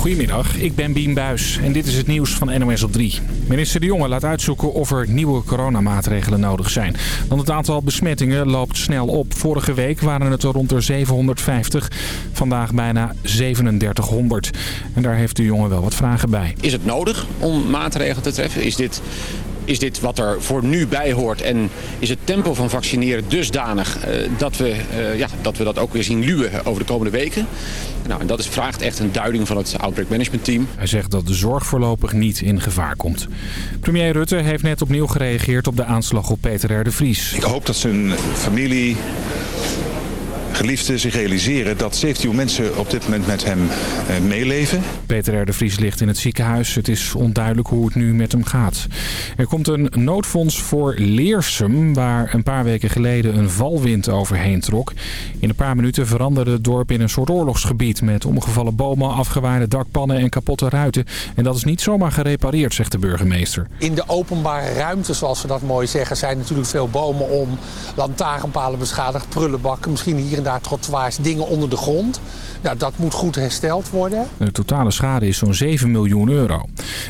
Goedemiddag, ik ben Bien Buis en dit is het nieuws van NOS op 3. Minister De Jonge laat uitzoeken of er nieuwe coronamaatregelen nodig zijn. Want het aantal besmettingen loopt snel op. Vorige week waren het er rond de 750, vandaag bijna 3700. En daar heeft De Jonge wel wat vragen bij. Is het nodig om maatregelen te treffen? Is dit is dit wat er voor nu bij hoort en is het tempo van vaccineren dusdanig uh, dat, we, uh, ja, dat we dat ook weer zien luwen over de komende weken. Nou, en dat is, vraagt echt een duiding van het Outbreak Management Team. Hij zegt dat de zorg voorlopig niet in gevaar komt. Premier Rutte heeft net opnieuw gereageerd op de aanslag op Peter R. de Vries. Ik hoop dat zijn familie geliefden zich realiseren dat 17 mensen op dit moment met hem uh, meeleven. Peter R. de Vries ligt in het ziekenhuis. Het is onduidelijk hoe het nu met hem gaat. Er komt een noodfonds voor Leersum, waar een paar weken geleden een valwind overheen trok. In een paar minuten veranderde het dorp in een soort oorlogsgebied met omgevallen bomen, afgewaaide dakpannen en kapotte ruiten. En dat is niet zomaar gerepareerd, zegt de burgemeester. In de openbare ruimte, zoals we dat mooi zeggen, zijn natuurlijk veel bomen om, lantaarnpalen beschadigd, prullenbakken, misschien hier en daar trottoirs, dingen onder de grond. Nou, dat moet goed hersteld worden. De totale schade is zo'n 7 miljoen euro.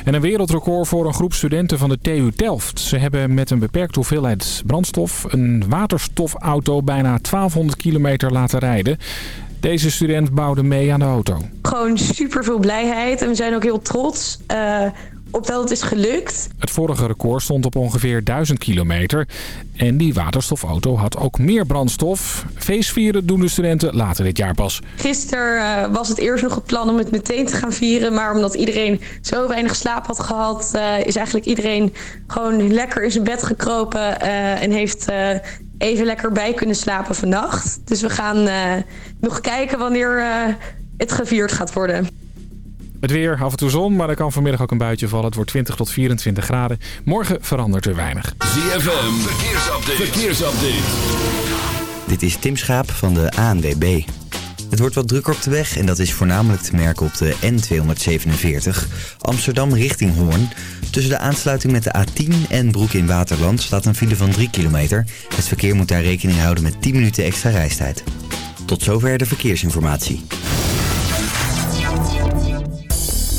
En een wereldrecord voor een groep studenten van de TU Delft. Ze hebben met een beperkte hoeveelheid brandstof een waterstofauto bijna 1200 kilometer laten rijden. Deze student bouwde mee aan de auto. Gewoon super veel blijheid en we zijn ook heel trots. Uh, op dat het is gelukt. Het vorige record stond op ongeveer 1000 kilometer. En die waterstofauto had ook meer brandstof. Feestvieren doen de studenten later dit jaar pas. Gisteren uh, was het eerst nog het plan om het meteen te gaan vieren. Maar omdat iedereen zo weinig slaap had gehad... Uh, is eigenlijk iedereen gewoon lekker in zijn bed gekropen... Uh, en heeft even lekker bij kunnen slapen vannacht. Dus we gaan nog kijken wanneer het gevierd gaat worden. Het weer, af en toe zon, maar er kan vanmiddag ook een buitje vallen. Het wordt 20 tot 24 graden. Morgen verandert er weinig. ZFM, verkeersupdate. verkeersupdate. Dit is Tim Schaap van de ANWB. Het wordt wat drukker op de weg en dat is voornamelijk te merken op de N247 Amsterdam richting Hoorn. Tussen de aansluiting met de A10 en Broek in Waterland staat een file van 3 kilometer. Het verkeer moet daar rekening houden met 10 minuten extra reistijd. Tot zover de verkeersinformatie.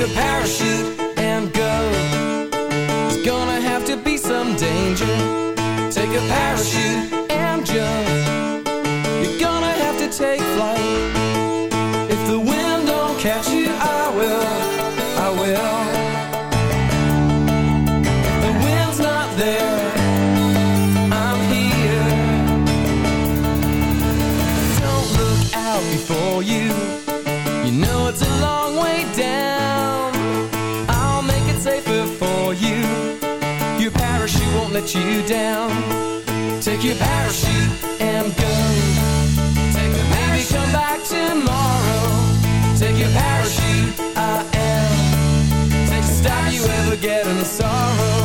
the parachute and go. It's gonna have to be some danger. Take a parachute and jump. You're gonna have to take let you down. Take your parachute and go. Take a Maybe come back tomorrow. Take your parachute, I am. Take the stop you ever get in sorrow.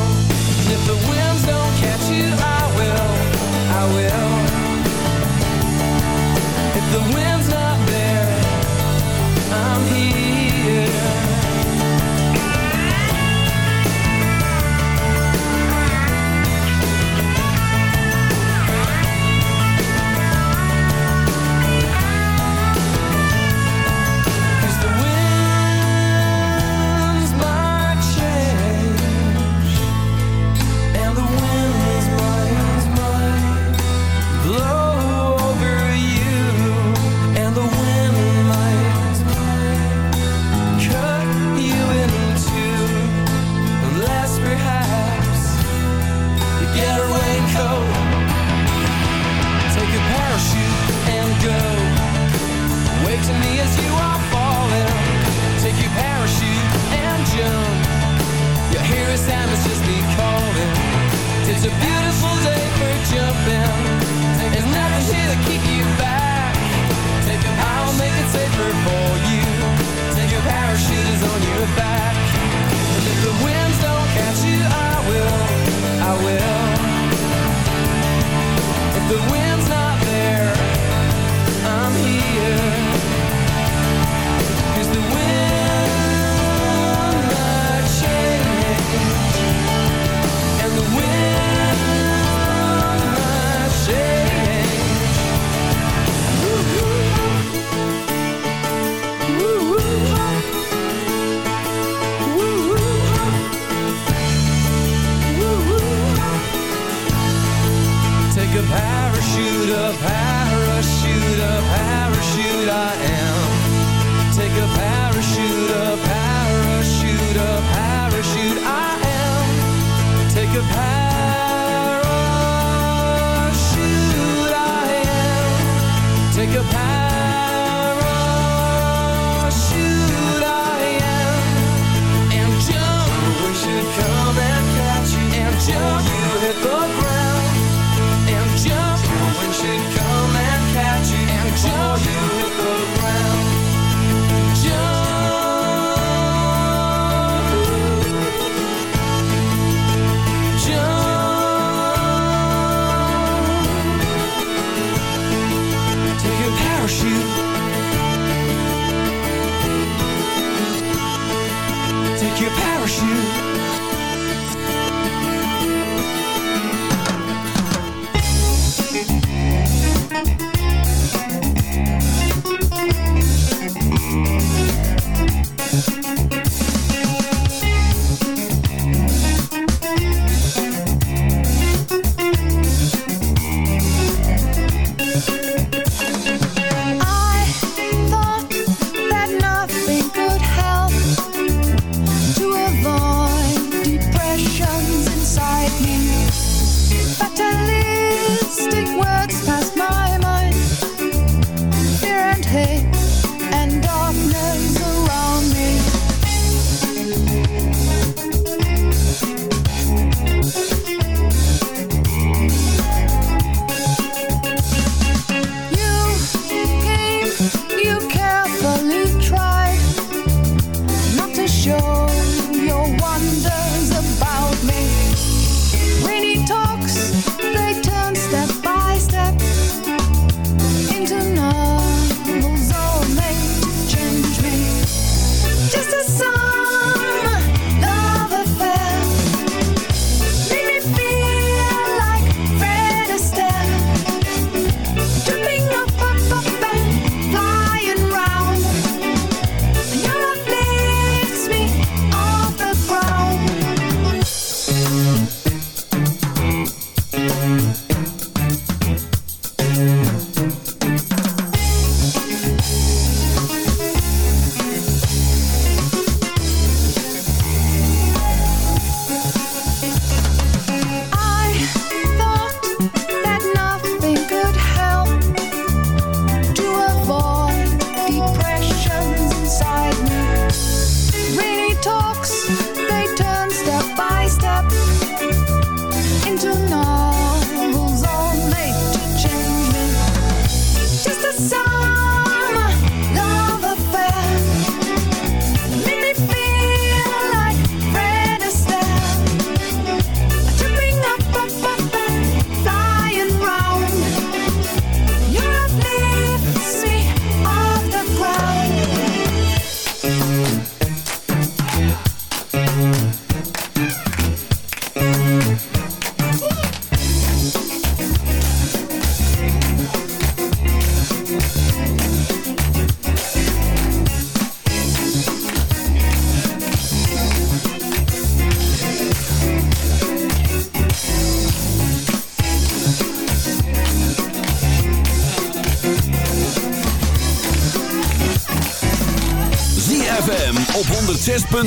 your parachute.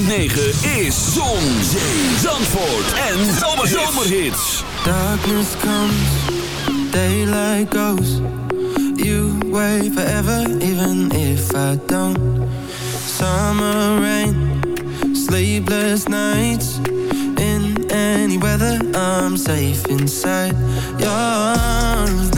9 is Zon, Zee, Zandvoort en Zomerhits. Darkness comes, daylight goes. You wait forever, even if I don't. Summer rain, sleepless nights. In any weather, I'm safe inside your arms.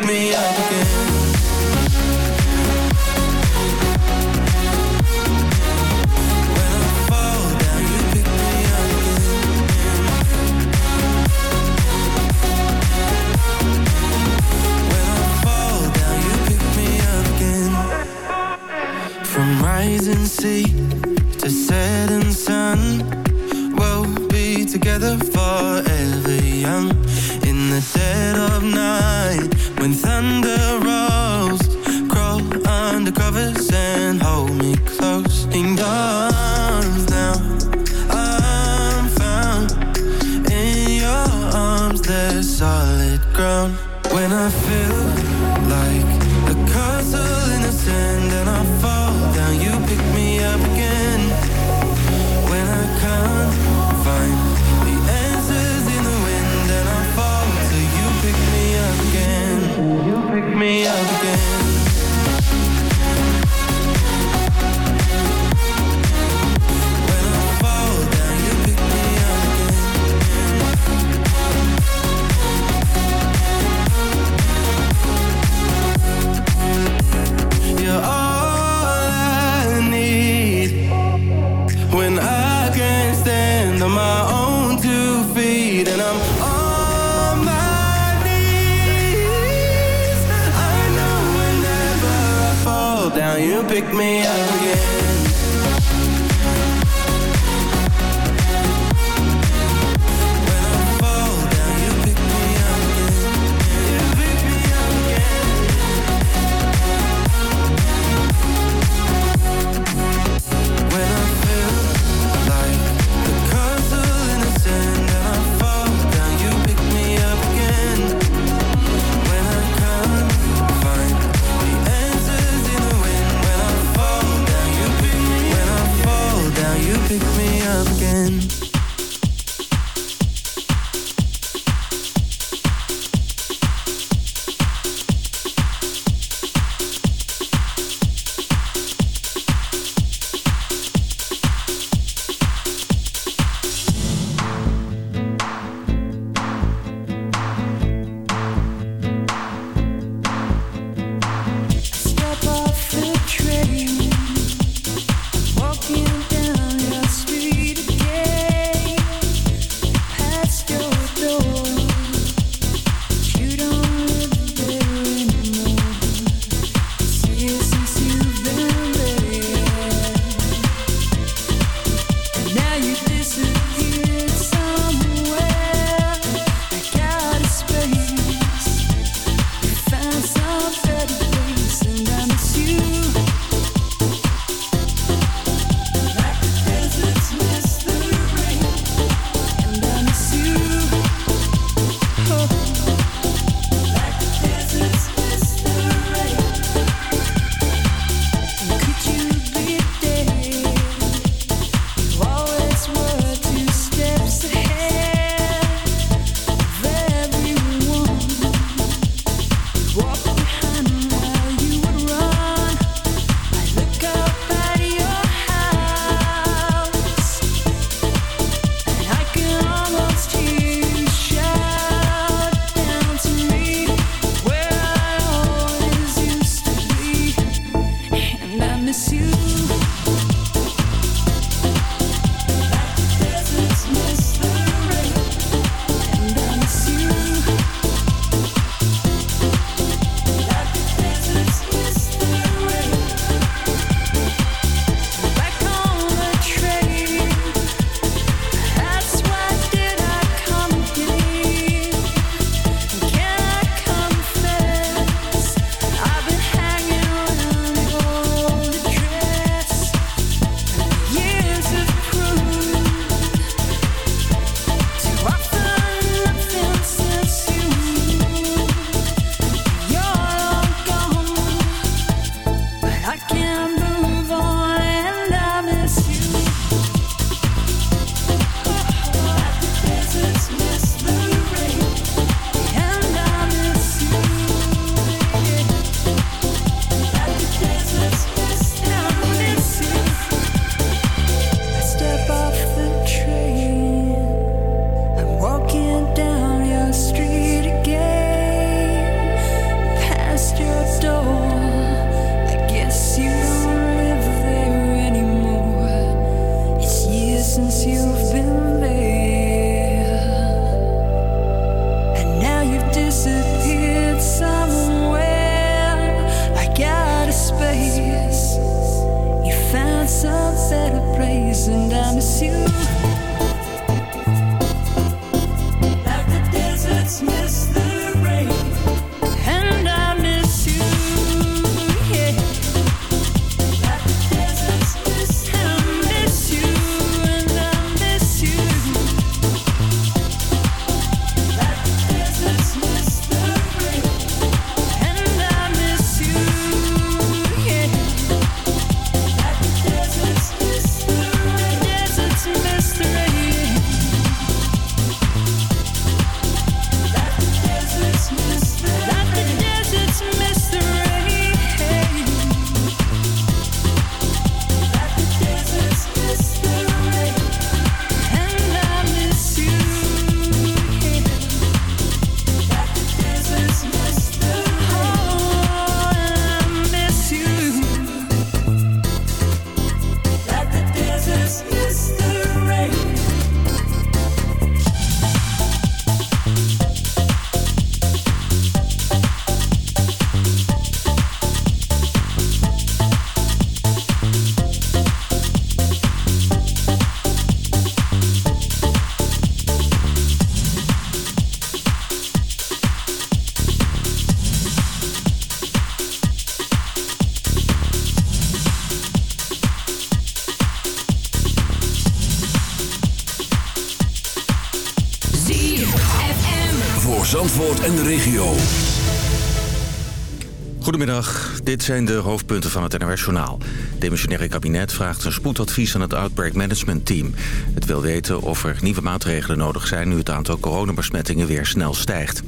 Goedemiddag, dit zijn de hoofdpunten van het NOS-journaal. Het demissionaire kabinet vraagt een spoedadvies aan het Outbreak Management Team. Het wil weten of er nieuwe maatregelen nodig zijn... nu het aantal coronabesmettingen weer snel stijgt.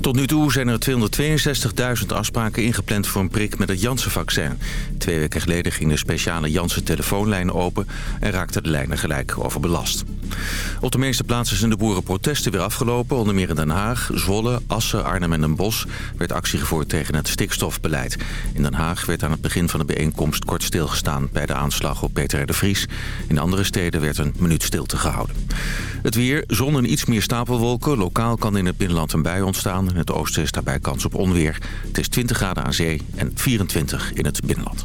Tot nu toe zijn er 262.000 afspraken ingepland voor een prik met het Janssen-vaccin. Twee weken geleden ging de speciale Janssen-telefoonlijn open... en raakten de lijnen gelijk overbelast. Op de meeste plaatsen zijn de boerenprotesten weer afgelopen. Onder meer in Den Haag, Zwolle, Assen, Arnhem en Den Bosch... werd actie gevoerd tegen het stikstofbeleid. In Den Haag werd aan het begin van de bijeenkomst kort stilgestaan... bij de aanslag op Peter de Vries. In andere steden werd een minuut stilte gehouden. Het weer, zon en iets meer stapelwolken. Lokaal kan in het binnenland een bui ontstaan. In het oosten is daarbij kans op onweer. Het is 20 graden aan zee en 24 in het binnenland.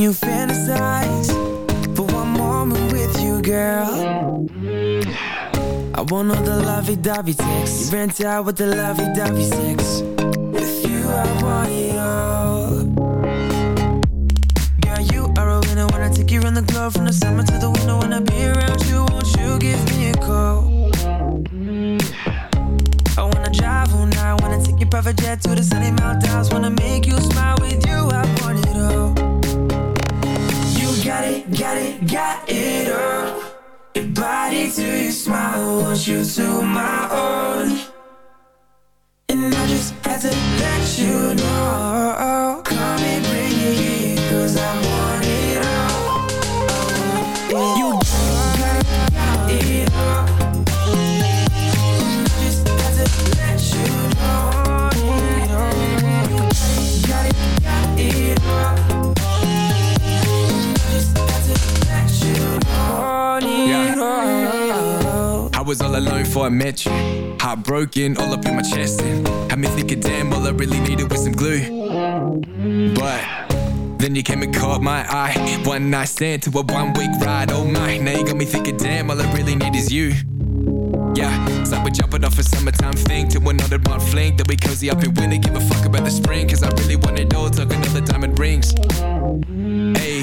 you fantasize. For one moment with you, girl. I want all the lovey-dovey sex. You rent out with the lovey-dovey sex. With you, I want it all. Girl, you are a winner I take you around the globe from the summer to the winter. I be around you, won't you give me a call? I wanna drive all night, wanna take your private jet to the sunny mountains, wanna make you smile got it, all. Your body to your smile, want you to my own. Was all alone before I met you. Heartbroken, all up in my chest. And had me thinking, damn, all I really needed was some glue. But then you came and caught my eye. One night stand to a one week ride. Oh my, now you got me thinking, damn, all I really need is you. Yeah, like we're jumping off a summertime thing to another month fling. Then we cozy up in winter, give a fuck about the spring. Cause I really want it all, talking all the diamond rings. Hey,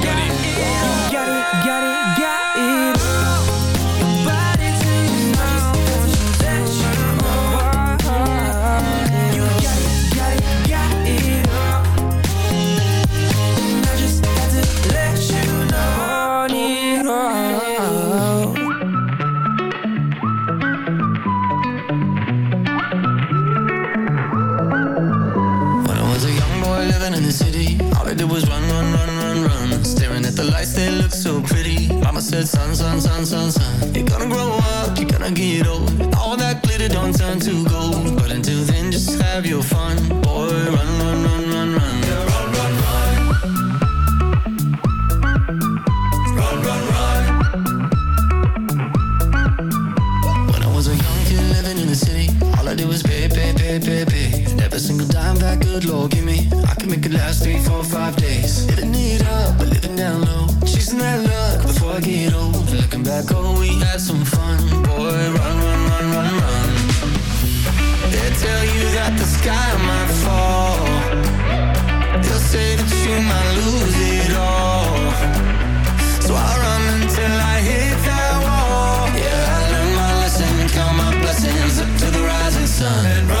said, son, son, son, son, son. You're gonna grow up, you're gonna get old. All that glitter don't turn to gold. But until then, just have your fun. Boy, run, run, run, run, run. Run, run, run. Run, run, run. When I was a young kid living in the city, all I did was pay, pay, pay, pay, pay. Every single dime that good Lord give me, I can make it last might lose it all. So I run until I hit that wall. Yeah, I learned my lesson, count my blessings up to the rising sun.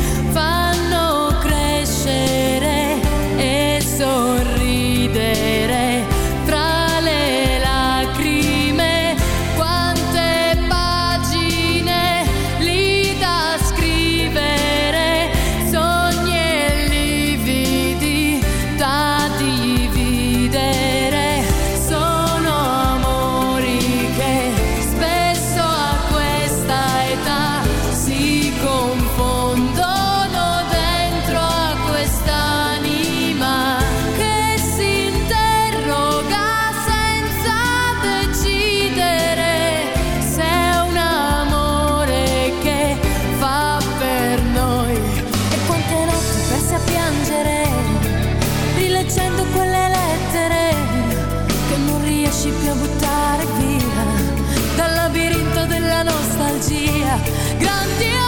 grande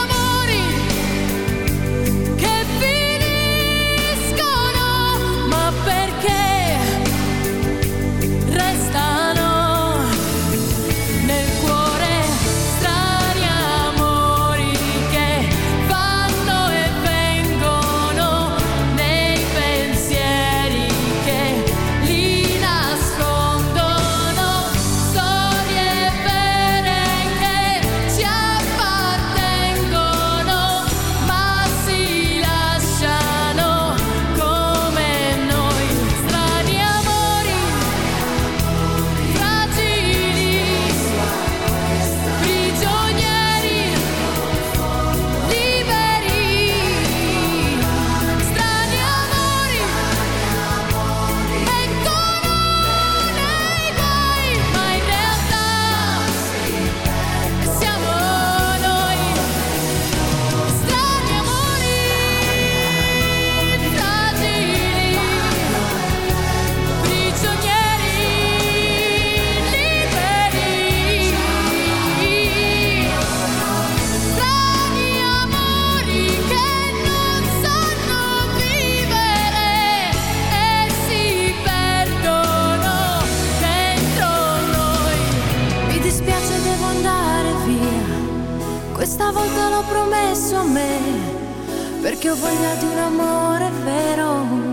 di un amore vero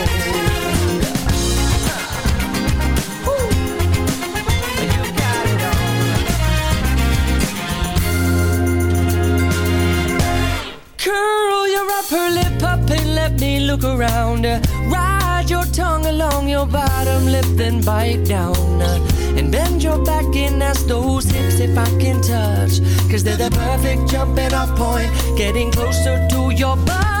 Curl your upper lip up and let me look around. Ride your tongue along your bottom lip, then bite down. And bend your back and ask those hips if I can touch. Cause they're the perfect jumping off point. Getting closer to your butterfly.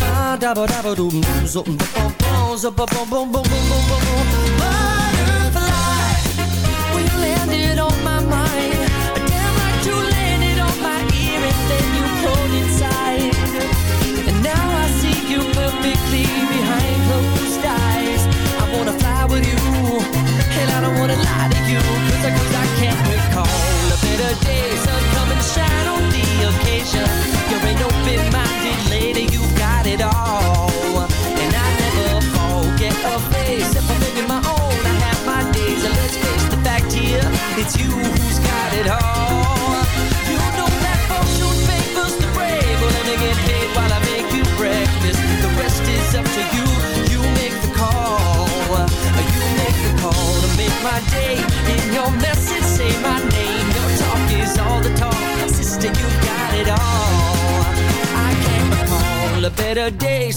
da ba. Zabba-dabba, ba-dabba-dum, zup, ba-ba, dabba-dabba-dum, zup, ba-bum, zup, ba-bum, bum, bum, bum, bum, bum, bum. Butterfly, when you landed on my mind, damn right you landed on my ear and then you pulled inside. And now I see you perfectly behind closed eyes. I wanna fly with you, and I don't wanna lie to you, cause I, cause I can't recall a better day. Sun come and shine on the occasion.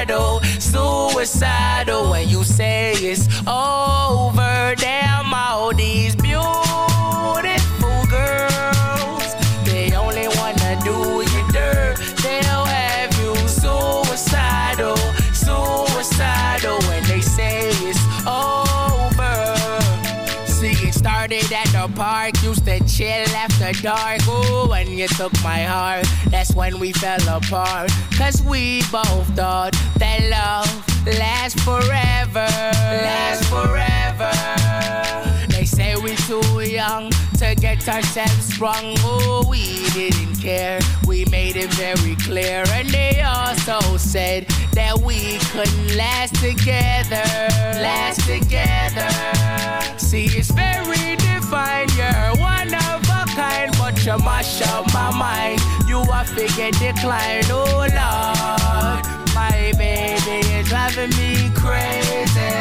Suicidal, suicidal when you say it's over. Damn, all these beautiful girls, they only wanna do you dirt. They'll have you suicidal, suicidal when they say it's over. See, it started at the park, used to chill after dark. Ooh, when you took my heart, that's when we fell apart. Cause we both thought that love lasts forever. Lasts forever. They say we're too young to get ourselves sprung. Oh, we didn't care. We made it very clear. And they also said that we couldn't last together. Last together. See, it's very divine. You're one of a kind, but you mash up my mind. You are figure decline. Oh, Lord. My baby is driving me crazy.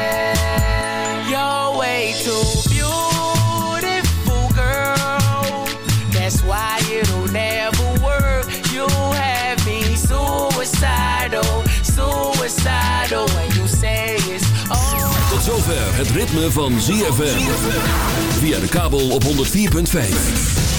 You're way too beautiful, girl. That's why it'll never work. You have me suicidal, suicidal when you say it's oh. Tot zover het ritme van ZFM. Via de kabel op 104.5.